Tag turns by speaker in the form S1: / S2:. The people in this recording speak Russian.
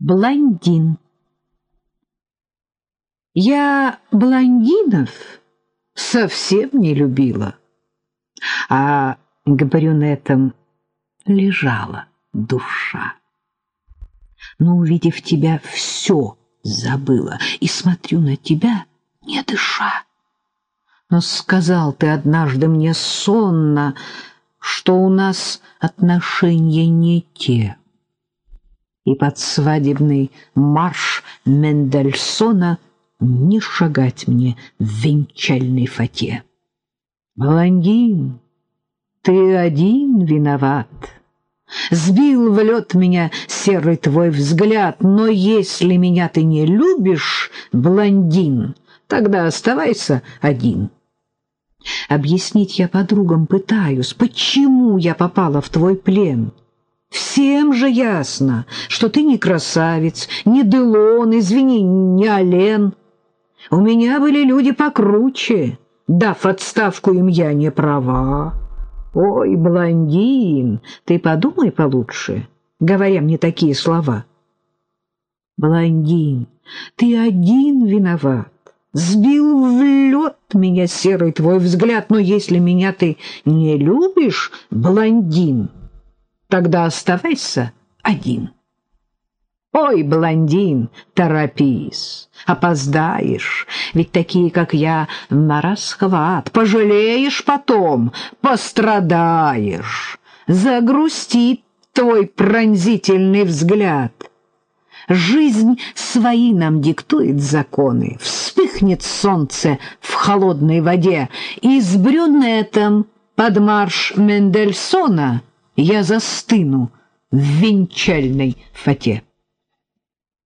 S1: Блондин. Я блондинов совсем не любила, а к брюнетам лежала душа. Но, увидев тебя, все забыла, и смотрю на тебя, не дыша. Но сказал ты однажды мне сонно, что у нас отношения не те и под свадебный марш Мендельсона не шагать мне в венчальной фате. Блондин, ты один виноват. Сбил в лед меня серый твой взгляд, но если меня ты не любишь, блондин, тогда оставайся один. Объяснить я подругам пытаюсь, почему я попала в твой плен — Всем же ясно, что ты не красавец, не Делон, извини, не Олен. У меня были люди покруче, дав отставку им я не права. Ой, блондин, ты подумай получше, говоря мне такие слова. Блондин, ты один виноват. Сбил в лед меня серый твой взгляд, но если меня ты не любишь, блондин, Тогда оставайся один. Ой, блондин, торопись, опоздаешь, ведь такие, как я, на расхват. Пожалеешь потом, пострадаешь, загрустит твой пронзительный взгляд. Жизнь свои нам диктует законы, вспыхнет солнце в холодной воде, и с брюнетом под марш Мендельсона — я застыну в венчальной фате.